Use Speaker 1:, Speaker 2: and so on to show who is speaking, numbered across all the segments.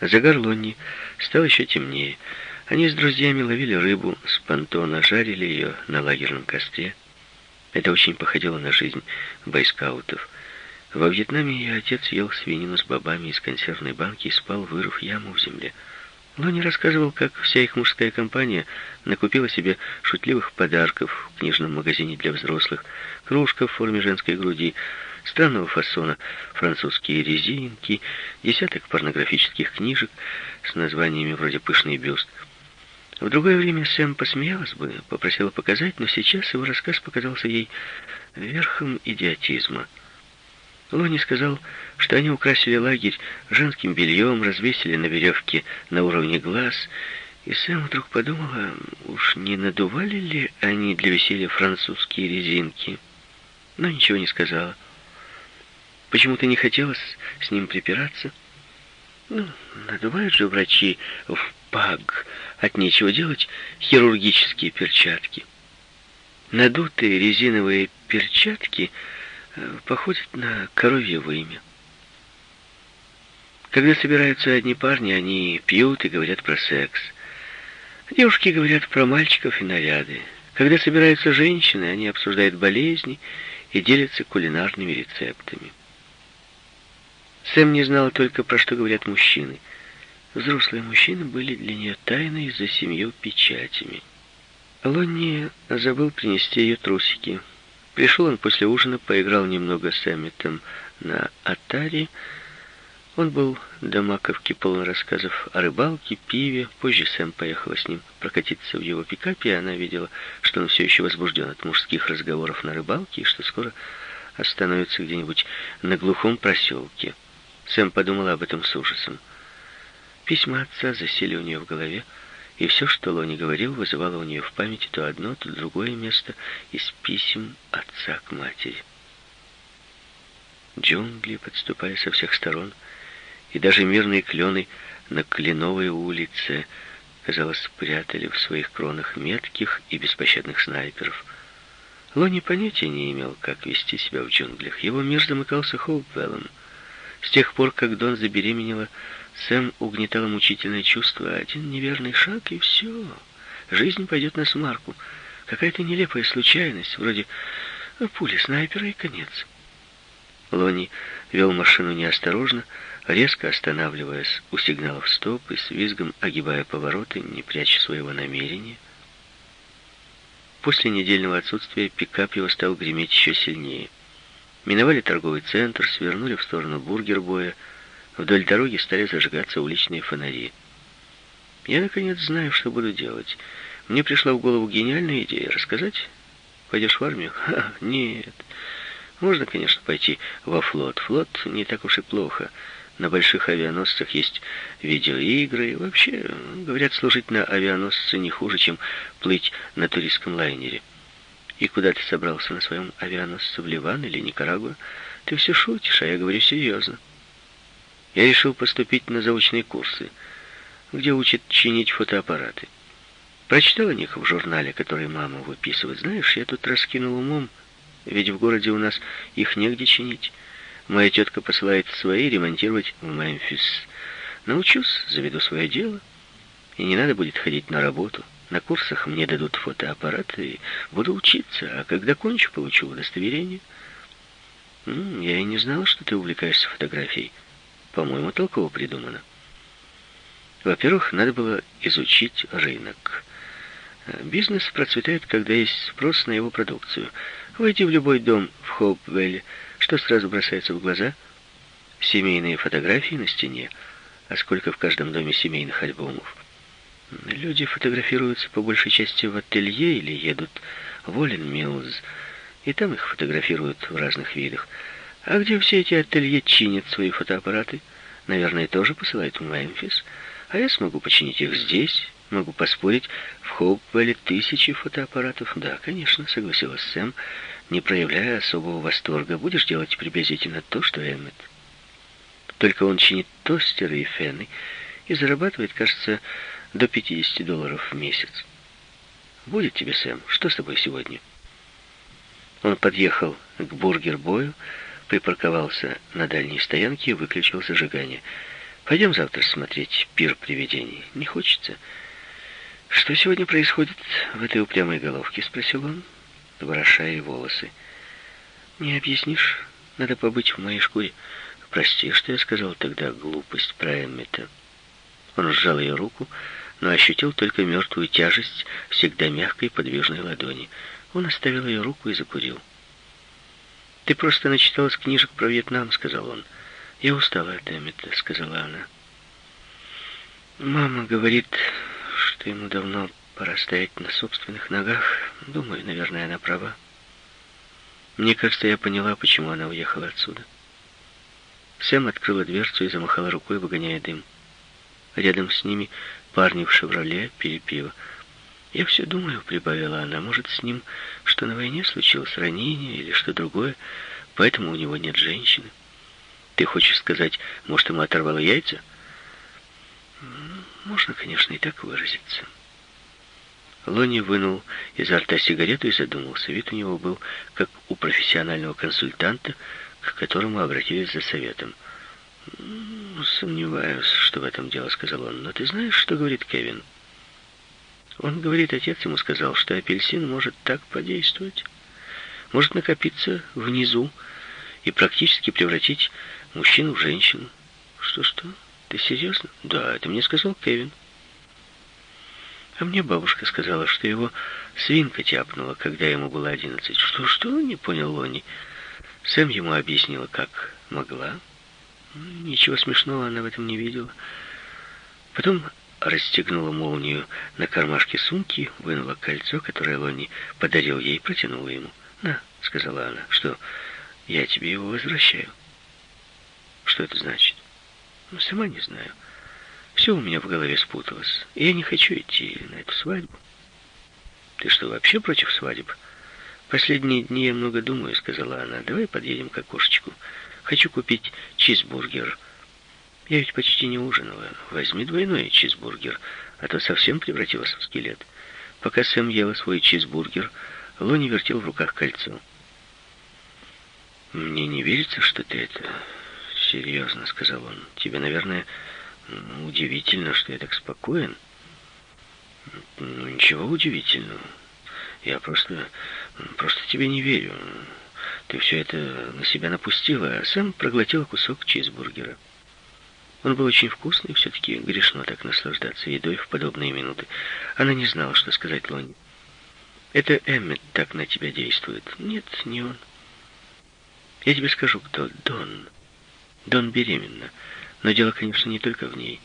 Speaker 1: Загар Лонни стал еще темнее. Они с друзьями ловили рыбу с понтона, жарили ее на лагерном костре. Это очень походило на жизнь бойскаутов. Во Вьетнаме ее отец ел свинину с бобами из консервной банки и спал, вырыв яму в земле. Лони рассказывал, как вся их мужская компания накупила себе шутливых подарков в книжном магазине для взрослых, кружка в форме женской груди, странного фасона французские резинки, десяток порнографических книжек с названиями вроде «Пышный бюст». В другое время Сэм посмеялась бы, попросила показать, но сейчас его рассказ показался ей верхом идиотизма. Лони сказал, что они украсили лагерь женским бельем, развесили на веревке на уровне глаз, и Сэм вдруг подумала, уж не надували ли они для веселья французские резинки, но ничего не сказала. Почему-то не хотелось с ним припираться. Ну, надувают же врачи в паг от нечего делать хирургические перчатки. Надутые резиновые перчатки э, походят на коровье вымя. Когда собираются одни парни, они пьют и говорят про секс. Девушки говорят про мальчиков и наряды. Когда собираются женщины, они обсуждают болезни и делятся кулинарными рецептами. Сэм не знала только, про что говорят мужчины. Взрослые мужчины были для нее тайной за семью печатями. Лонни забыл принести ее трусики. Пришел он после ужина, поиграл немного с Эмметом на Атаре. Он был до маковки полон рассказов о рыбалке, пиве. Позже Сэм поехала с ним прокатиться в его пикапе, и она видела, что он все еще возбужден от мужских разговоров на рыбалке, и что скоро остановится где-нибудь на глухом проселке. Сэм подумала об этом с ужасом. Письма отца засели у нее в голове, и все, что Лони говорил, вызывало у нее в памяти то одно, то другое место из писем отца к матери. Джунгли подступали со всех сторон, и даже мирные клены на Кленовой улице, казалось, спрятали в своих кронах метких и беспощадных снайперов. Лони понятия не имел, как вести себя в джунглях. Его мир замыкался Хоупвеллом — с тех пор, как Дон забеременела, Сэм угнетало мучительное чувство. Один неверный шаг, и все. Жизнь пойдет на смарку. Какая-то нелепая случайность, вроде пули снайпера и конец. Лони вел машину неосторожно, резко останавливаясь у сигналов стоп и с визгом огибая повороты, не пряча своего намерения. После недельного отсутствия пикап его стал греметь еще сильнее. Миновали торговый центр, свернули в сторону бургербоя. Вдоль дороги стали зажигаться уличные фонари. Я, наконец, знаю, что буду делать. Мне пришла в голову гениальная идея. Рассказать? Пойдешь в армию? Ха, нет. Можно, конечно, пойти во флот. Флот не так уж и плохо. На больших авианосцах есть видеоигры. Вообще, говорят, служить на авианосце не хуже, чем плыть на туристском лайнере. И куда ты собрался на своем авианосце, в Ливан или Никарагуа? Ты все шутишь, а я говорю серьезно. Я решил поступить на заочные курсы, где учат чинить фотоаппараты. Прочитал о них в журнале, который мама выписывает. Знаешь, я тут раскинул умом, ведь в городе у нас их негде чинить. Моя тетка посылает свои ремонтировать в Мемфис. Научусь, заведу свое дело, и не надо будет ходить на работу. На курсах мне дадут фотоаппарат и буду учиться, а когда кончу, получу удостоверение. Ну, я и не знала, что ты увлекаешься фотографией. По-моему, толково придумано. Во-первых, надо было изучить рынок. Бизнес процветает, когда есть спрос на его продукцию. Войти в любой дом в Хоупвелле, что сразу бросается в глаза? Семейные фотографии на стене. А сколько в каждом доме семейных альбомов? Люди фотографируются по большей части в ателье или едут в Олен Миллз, и там их фотографируют в разных видах. А где все эти ателье чинят свои фотоаппараты? Наверное, тоже посылают в Мемфис. А я смогу починить их здесь. Могу поспорить, в Хоупвелле тысячи фотоаппаратов. Да, конечно, согласилась Сэм, не проявляя особого восторга. Будешь делать приблизительно то, что Эммет. Только он чинит тостеры и фены и зарабатывает, кажется, до 50 долларов в месяц. Будет тебе, Сэм, что с тобой сегодня? Он подъехал к бургер-бою, припарковался на дальней стоянке и выключил зажигание. Пойдем завтра смотреть пир привидений. Не хочется? Что сегодня происходит в этой упрямой головке? Спросил он, ворошая волосы. Не объяснишь? Надо побыть в моей шкуре. Прости, что я сказал тогда глупость про Эммета. Он сжал ее руку, но ощутил только мертвую тяжесть всегда мягкой подвижной ладони. Он оставил ее руку и закурил. «Ты просто начиталась книжек про Вьетнам», — сказал он. «Я устала от Эммета», — сказала она. «Мама говорит, что ему давно пора стоять на собственных ногах. Думаю, наверное, она права. Мне кажется, я поняла, почему она уехала отсюда». Сэм открыла дверцу и замахала рукой, выгоняя дым. Рядом с ними парни в «Шевроле» пили пиво. «Я все думаю», — прибавила она, — «может, с ним что на войне случилось, ранение или что другое, поэтому у него нет женщины». «Ты хочешь сказать, может, ему оторвало яйца?» «Можно, конечно, и так выразиться». Лони вынул изо рта сигарету и задумался. Вид у него был, как у профессионального консультанта, к которому обратились за советом. «Сомневаюсь, что в этом дело», — сказал он. «Но ты знаешь, что говорит Кевин?» Он говорит, отец ему сказал, что апельсин может так подействовать. Может накопиться внизу и практически превратить мужчину в женщину. Что-что? Ты серьезно? Да, это мне сказал Кевин. А мне бабушка сказала, что его свинка тяпнула, когда ему было одиннадцать. Что-что? Не понял Лони. Сэм ему объяснила, как могла. Ничего смешного она в этом не видела. Потом расстегнула молнию на кармашке сумки, вынула кольцо, которое Лони подарил ей, и протянула ему. «На», — сказала она, — «что, я тебе его возвращаю». «Что это значит?» «Ну, сама не знаю. Все у меня в голове спуталось, и я не хочу идти на эту свадьбу». «Ты что, вообще против свадеб?» «Последние дни я много думаю», — сказала она. «Давай подъедем к окошечку. Хочу купить чизбургер». Я ведь почти не ужинала. Возьми двойной чизбургер, а то совсем превратилась в скелет. Пока Сэм ела свой чизбургер, Лони вертел в руках кольцо. «Мне не верится, что ты это серьезно», — сказал он. «Тебе, наверное, удивительно, что я так спокоен». «Ну, ничего удивительного. Я просто... просто тебе не верю. Ты все это на себя напустила, а сам проглотила кусок чизбургера». Он был очень вкусный, все-таки грешно так наслаждаться едой в подобные минуты. Она не знала, что сказать Лоне. «Это Эммет так на тебя действует». «Нет, не он». «Я тебе скажу, кто. Дон. Дон беременна. Но дело, конечно, не только в ней».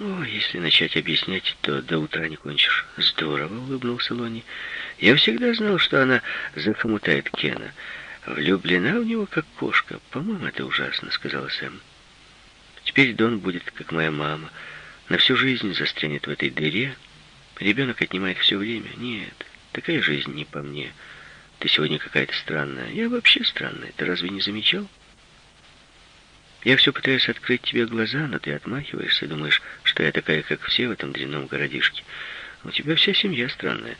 Speaker 1: «О, если начать объяснять, то до утра не кончишь». «Здорово», — улыбнулся Лони. «Я всегда знал, что она захомутает Кена. Влюблена в него, как кошка. По-моему, это ужасно», — сказала Сэм. Теперь Дон будет, как моя мама, на всю жизнь застрянет в этой дыре. Ребенок отнимает все время. Нет, такая жизнь не по мне. Ты сегодня какая-то странная. Я вообще странная. Ты разве не замечал? Я все пытаюсь открыть тебе глаза, но ты отмахиваешься, думаешь, что я такая, как все в этом дрянном городишке. У тебя вся семья странная.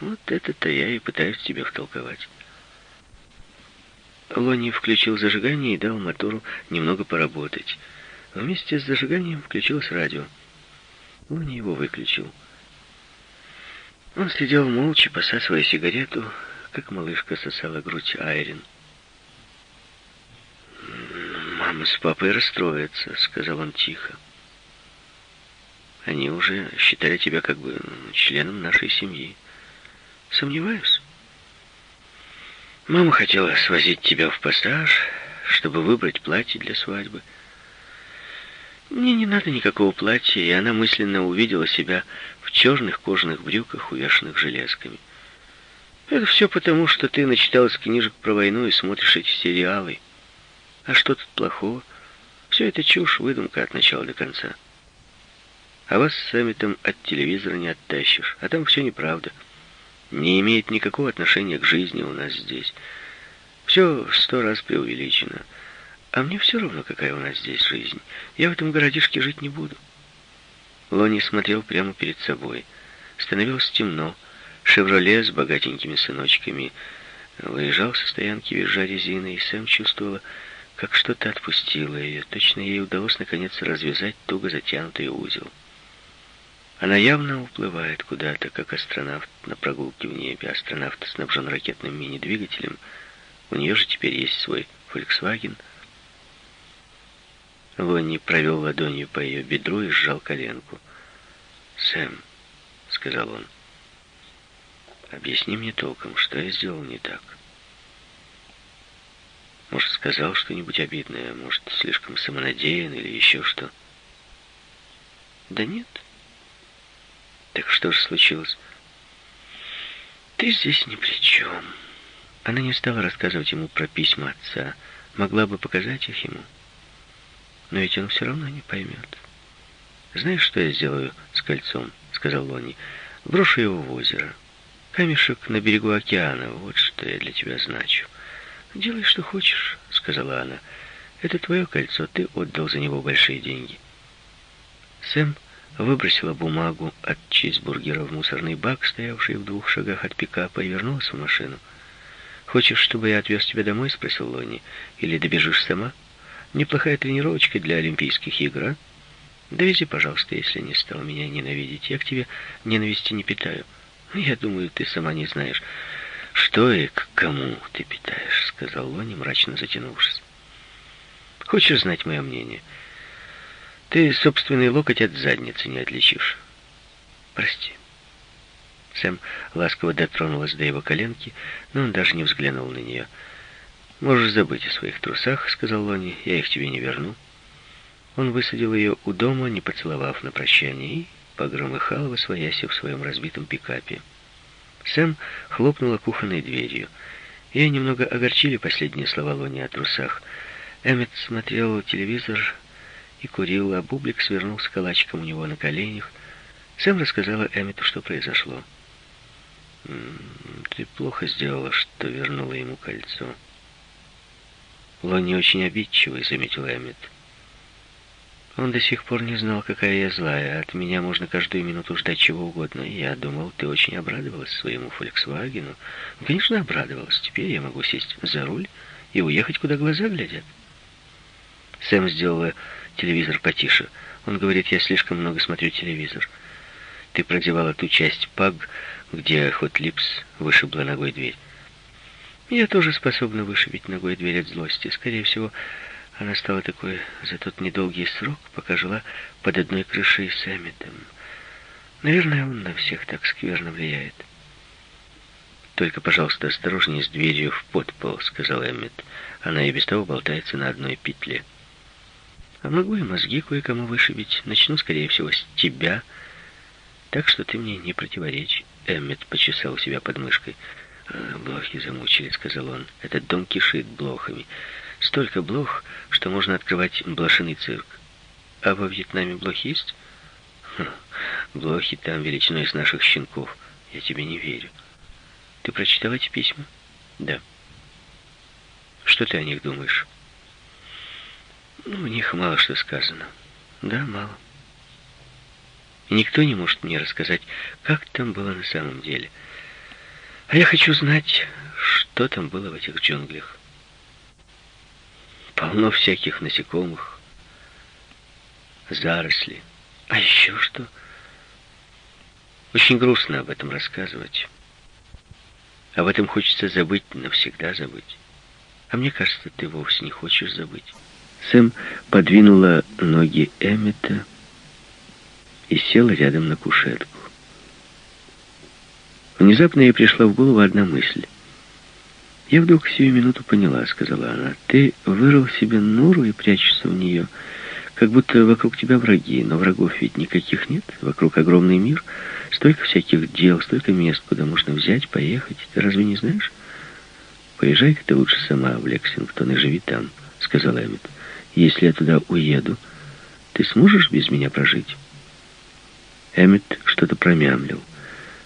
Speaker 1: Вот это-то я и пытаюсь тебе втолковать. Лони включил зажигание и дал мотору немного поработать. Вместе с зажиганием включилось радио. Он его выключил. Он сидел молча, посасывая сигарету, как малышка сосала грудь Айрин. «Мама с папой расстроятся», — сказал он тихо. «Они уже считали тебя как бы членом нашей семьи. Сомневаюсь. Мама хотела свозить тебя в пассаж, чтобы выбрать платье для свадьбы». Мне не надо никакого платья, и она мысленно увидела себя в черных кожаных брюках, увешанных железками. Это все потому, что ты начиталась книжек про войну и смотришь эти сериалы. А что тут плохого? Все это чушь, выдумка от начала до конца. А вас с Сэмметом от телевизора не оттащишь, а там все неправда. Не имеет никакого отношения к жизни у нас здесь. Все сто раз преувеличено. А мне все равно, какая у нас здесь жизнь. Я в этом городишке жить не буду. Лони смотрел прямо перед собой. Становилось темно. «Шевроле» с богатенькими сыночками выезжал со стоянки, визжа резиной, и Сэм чувствовала, как что-то отпустило ее. Точно ей удалось наконец развязать туго затянутый узел. Она явно уплывает куда-то, как астронавт на прогулке в небе. Астронавт снабжен ракетным мини-двигателем. У нее же теперь есть свой Volkswagen. Лонни провел ладонью по ее бедру и сжал коленку. «Сэм», — сказал он, — «объясни мне толком, что я сделал не так». Может, сказал что-нибудь обидное, может, слишком самонадеян или еще что. Да нет. Так что же случилось? Ты здесь ни при чем. Она не стала рассказывать ему про письма отца. Могла бы показать их ему. Но ведь он все равно не поймет. «Знаешь, что я сделаю с кольцом?» — сказал Лони. «Брошу его в озеро. Камешек на берегу океана. Вот что я для тебя значу». «Делай, что хочешь», — сказала она. «Это твое кольцо, ты отдал за него большие деньги». Сэм выбросила бумагу от чизбургера в мусорный бак, стоявший в двух шагах от пикапа, и вернулась в машину. «Хочешь, чтобы я отвез тебя домой?» — спросил Лони. «Или добежишь сама? Неплохая тренировочка для Олимпийских игр, а? Довези, пожалуйста, если не стал меня ненавидеть. Я к тебе ненависти не питаю. Я думаю, ты сама не знаешь». «Что и к кому ты питаешь?» — сказал Лони, мрачно затянувшись. «Хочешь знать мое мнение? Ты собственный локоть от задницы не отличишь. Прости». Сэм ласково дотронулась до его коленки, но он даже не взглянул на нее. «Можешь забыть о своих трусах», — сказал Лони, — «я их тебе не верну». Он высадил ее у дома, не поцеловав на прощание, и погромыхал во свояси в своем разбитом пикапе. Сэм хлопнула кухонной дверью. Ее немного огорчили последние слова Лони о трусах. Эммет смотрел телевизор и курил, а Бублик свернулся калачиком у него на коленях. Сэм рассказала Эммету, что произошло. «Ты плохо сделала, что вернула ему кольцо». «Лони очень обидчивый», — заметил Эммет. Он до сих пор не знал, какая я злая. От меня можно каждую минуту ждать чего угодно. Я думал, ты очень обрадовалась своему «Фольксвагену». Ну, конечно, обрадовалась. Теперь я могу сесть за руль и уехать, куда глаза глядят. Сэм сделала телевизор потише. Он говорит, я слишком много смотрю телевизор. Ты продевала ту часть паг, где Хот Липс вышибла ногой дверь. Я тоже способна вышибить ногой дверь от злости. Скорее всего, она стала такой за тот недолгий срок, пока жила под одной крышей с Эмметом. Наверное, он на всех так скверно влияет. «Только, пожалуйста, осторожнее с дверью в подпол», — сказал Эммет. «Она и без того болтается на одной петле». «А могу и мозги кое-кому вышибить. Начну, скорее всего, с тебя. Так что ты мне не противоречь». Эммет почесал себя под мышкой. «А, «Блохи замучили», — сказал он. «Этот дом кишит блохами. Столько блох, что можно открывать блошиный цирк. А во Вьетнаме блох есть? Хм, блохи там величиной из наших щенков. Я тебе не верю. Ты прочитал эти письма? Да. Что ты о них думаешь? Ну, в них мало что сказано. Да, мало. И никто не может мне рассказать, как там было на самом деле. А я хочу знать, что там было в этих джунглях. Полно всяких насекомых, заросли. А еще что? Очень грустно об этом рассказывать. Об этом хочется забыть, навсегда забыть. А мне кажется, ты вовсе не хочешь забыть. Сэм подвинула ноги Эммета и села рядом на кушетку. Внезапно ей пришла в голову одна мысль. «Я вдруг сию минуту поняла», — сказала она. «Ты вырыл себе нору и прячешься в нее, как будто вокруг тебя враги, но врагов ведь никаких нет. Вокруг огромный мир, столько всяких дел, столько мест, куда можно взять, поехать. Ты разве не знаешь?» «Поезжай-ка ты лучше сама в Лексингтон и живи там», — сказал Эммет. «Если я туда уеду, ты сможешь без меня прожить?» Эммет что-то промямлил.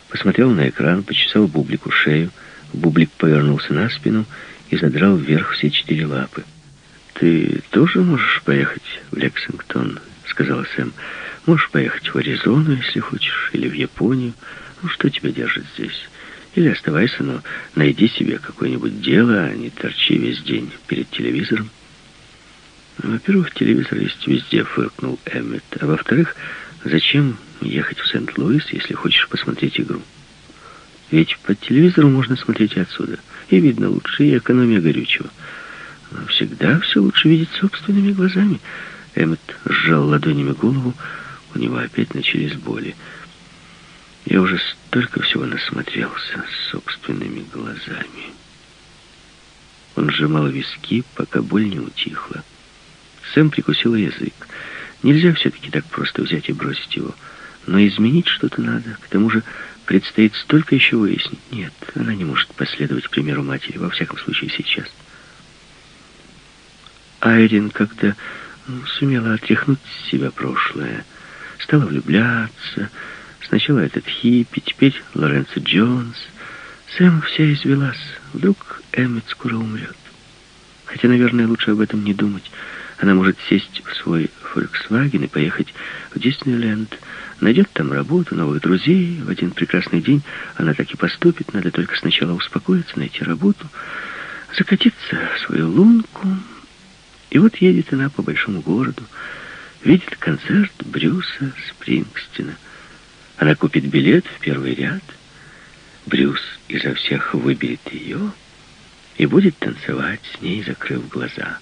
Speaker 1: Посмотрел на экран, почесал бублику шею, Бублик повернулся на спину и задрал вверх все четыре лапы. «Ты тоже можешь поехать в Лексингтон?» — сказал Сэм. «Можешь поехать в Аризону, если хочешь, или в Японию. Ну, что тебя держит здесь? Или оставайся, но найди себе какое-нибудь дело, а не торчи весь день перед телевизором». Во-первых, телевизор есть везде, фыркнул Эммет. А во-вторых, зачем ехать в Сент-Луис, если хочешь посмотреть игру? Ведь по телевизору можно смотреть отсюда. И видно лучше, и экономия горючего. Но всегда все лучше видеть собственными глазами. Эммет сжал ладонями голову, у него опять начались боли. Я уже столько всего насмотрелся собственными глазами. Он сжимал виски, пока боль не утихла. Сэм прикусила язык. Нельзя все-таки так просто взять и бросить его. Но изменить что-то надо. К тому же предстоит столько еще выяснить. Нет, она не может последовать примеру матери, во всяком случае сейчас. Айрин как-то ну, сумела отряхнуть с себя прошлое. Стала влюбляться. Сначала этот хиппи, теперь Лоренцо Джонс. Сэм вся извелась. Вдруг Эммет скоро умрет. Хотя, наверное, лучше об этом не думать. Она может сесть в свой Volkswagen и поехать в Диснейленд. Найдет там работу, новых друзей. В один прекрасный день она так и поступит. Надо только сначала успокоиться, найти работу, закатиться в свою лунку. И вот едет она по большому городу, видит концерт Брюса Спрингстина. Она купит билет в первый ряд. Брюс изо всех выберет ее и будет танцевать с ней, закрыв глаза.